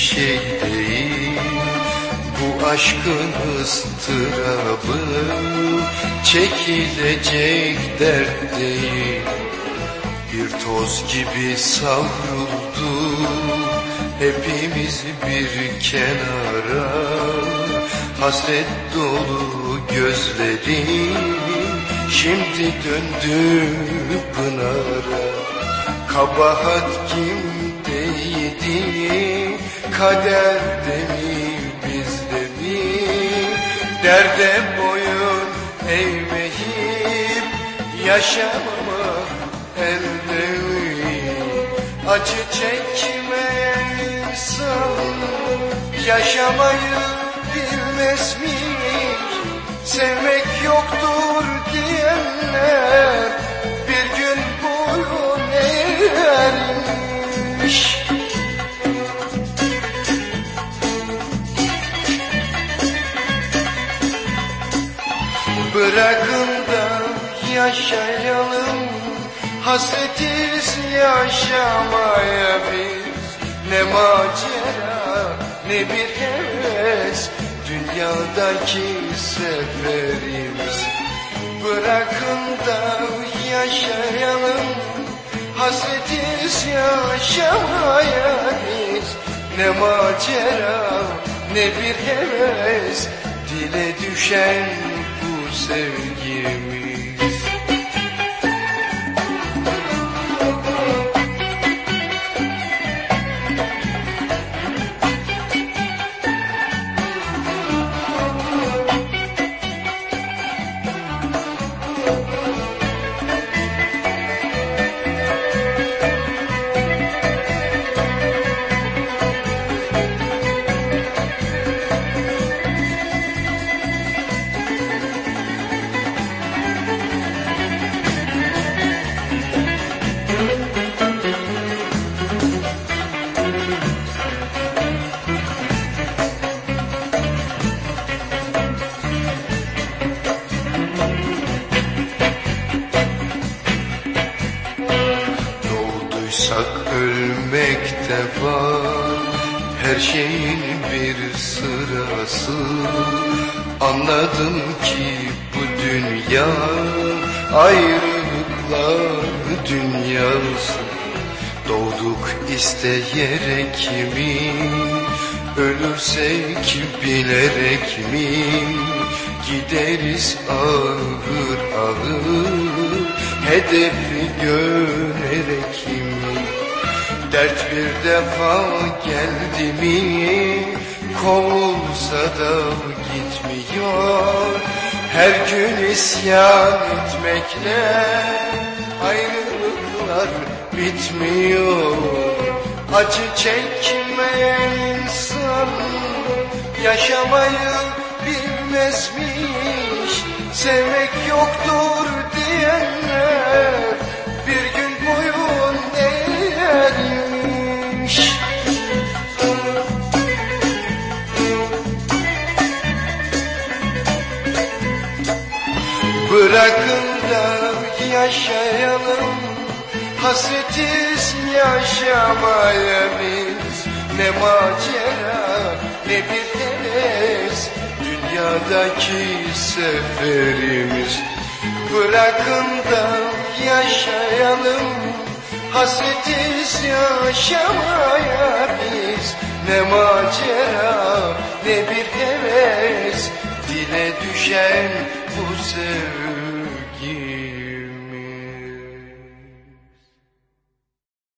Şey değil Bu aşkın ıstırabı çekilecek dert değil. Bir toz gibi savruldu hepimiz bir kenara. Hasret dolu gözlerim şimdi döndü pınara. Kabahat kimdeydi kaderde mi bizde mi Derde boyun eğmeyip yaşamamak elde mi Acı çekmeyen insan yaşamayı bilmez mi Sevmek yoktur diyenler Bırakın da yaşayalım Hasretiz yaşamaya biz. Ne macera ne bir heves Dünyadaki seferimiz Bırakın da yaşayalım Hasretiz yaşamaya biz. Ne macera ne bir heves Dile düşen bu Doğduysak ölmekte var. Her şeyin bir sırası. Anladım ki bu dünya Ayrılıklar dünyası Doğduk isteyerek mi? Ölürsek bilerek mi? Gideriz ağır ağır. Hedefi görerek mi Dert bir defa geldi mi? Kovulsa da gitmiyor. Her gün isyan etmekle Ayrılıklar bitmiyor. Acı çekmeyen insan Yaşamayı bilmezmiş. Sevmek yoktur diyenler Bırakın da yaşayalım. Hasretiz yaşamaya biz Ne macera ne bir heves. Dünyadaki seferimiz. Bırakın da yaşayalım. Hasretiz yaşamaya biz Ne macera ne bir heves Dile düşen bu sevda